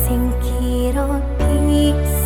sing kirot peace.